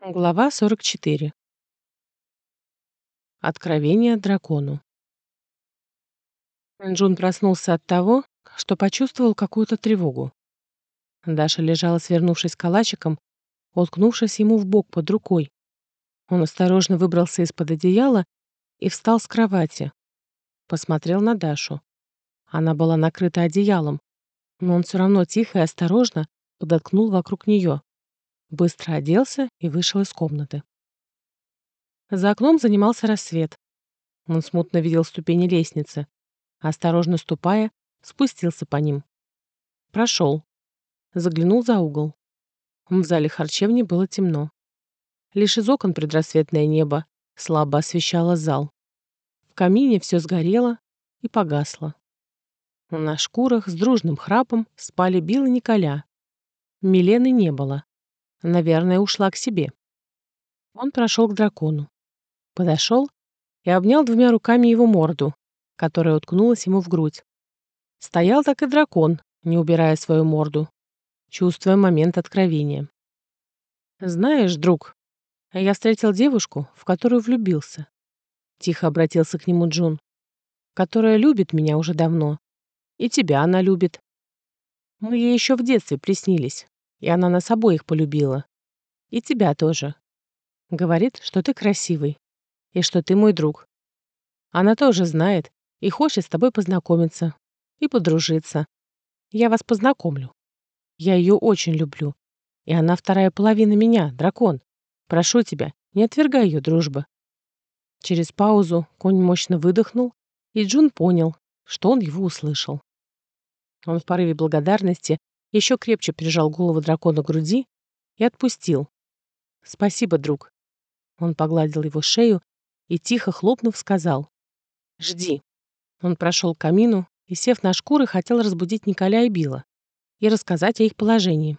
Глава 44. Откровение дракону. Джун проснулся от того, что почувствовал какую-то тревогу. Даша лежала, свернувшись калачиком, уткнувшись ему в бок под рукой. Он осторожно выбрался из-под одеяла и встал с кровати. Посмотрел на Дашу. Она была накрыта одеялом, но он все равно тихо и осторожно подоткнул вокруг нее. Быстро оделся и вышел из комнаты. За окном занимался рассвет. Он смутно видел ступени лестницы. Осторожно ступая, спустился по ним. Прошел. Заглянул за угол. В зале харчевни было темно. Лишь из окон предрассветное небо слабо освещало зал. В камине все сгорело и погасло. На шкурах с дружным храпом спали Билл и Николя. Милены не было. Наверное, ушла к себе. Он прошел к дракону. Подошел и обнял двумя руками его морду, которая уткнулась ему в грудь. Стоял так и дракон, не убирая свою морду, чувствуя момент откровения. «Знаешь, друг, я встретил девушку, в которую влюбился», — тихо обратился к нему Джун, «которая любит меня уже давно. И тебя она любит. Мы ей еще в детстве приснились. И она нас обоих полюбила. И тебя тоже. Говорит, что ты красивый. И что ты мой друг. Она тоже знает и хочет с тобой познакомиться. И подружиться. Я вас познакомлю. Я ее очень люблю. И она вторая половина меня, дракон. Прошу тебя, не отвергай ее дружбы. Через паузу конь мощно выдохнул, и Джун понял, что он его услышал. Он в порыве благодарности еще крепче прижал голову дракона к груди и отпустил. «Спасибо, друг». Он погладил его шею и, тихо хлопнув, сказал «Жди». Он прошел к камину и, сев на шкуры, хотел разбудить Николя и Билла и рассказать о их положении.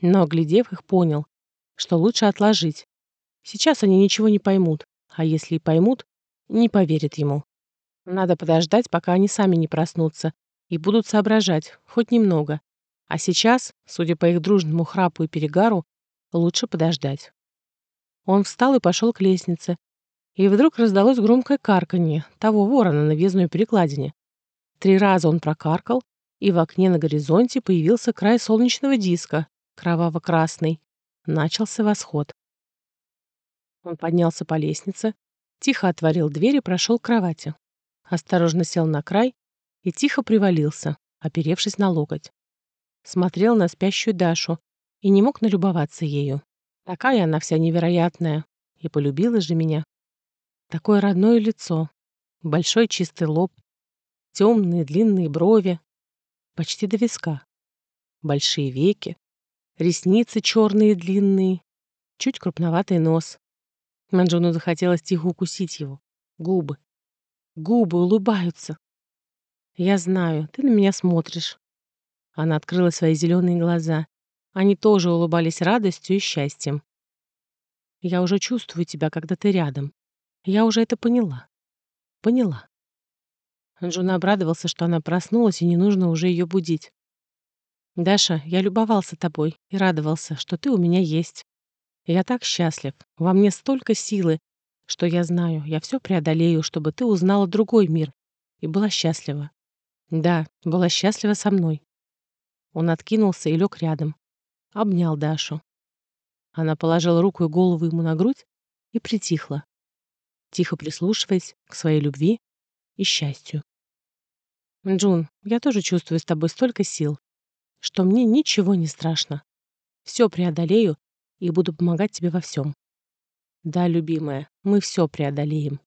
Но, глядев их, понял, что лучше отложить. Сейчас они ничего не поймут, а если и поймут, не поверят ему. Надо подождать, пока они сами не проснутся и будут соображать, хоть немного, а сейчас, судя по их дружному храпу и перегару, лучше подождать. Он встал и пошел к лестнице. И вдруг раздалось громкое карканье того ворона на въездной перекладине. Три раза он прокаркал, и в окне на горизонте появился край солнечного диска, кроваво-красный. Начался восход. Он поднялся по лестнице, тихо отворил дверь и прошел к кровати. Осторожно сел на край и тихо привалился, оперевшись на локоть смотрел на спящую Дашу и не мог налюбоваться ею. Такая она вся невероятная. И полюбила же меня. Такое родное лицо, большой чистый лоб, темные длинные брови, почти до виска, большие веки, ресницы черные длинные, чуть крупноватый нос. Манджуну захотелось тихо укусить его. Губы. Губы улыбаются. Я знаю, ты на меня смотришь, она открыла свои зеленые глаза. Они тоже улыбались радостью и счастьем. «Я уже чувствую тебя, когда ты рядом. Я уже это поняла. Поняла». Джуна обрадовался, что она проснулась, и не нужно уже ее будить. «Даша, я любовался тобой и радовался, что ты у меня есть. Я так счастлив. Во мне столько силы, что я знаю, я все преодолею, чтобы ты узнала другой мир и была счастлива. Да, была счастлива со мной. Он откинулся и лег рядом. Обнял Дашу. Она положила руку и голову ему на грудь и притихла, тихо прислушиваясь к своей любви и счастью. «Джун, я тоже чувствую с тобой столько сил, что мне ничего не страшно. Все преодолею и буду помогать тебе во всем. Да, любимая, мы все преодолеем.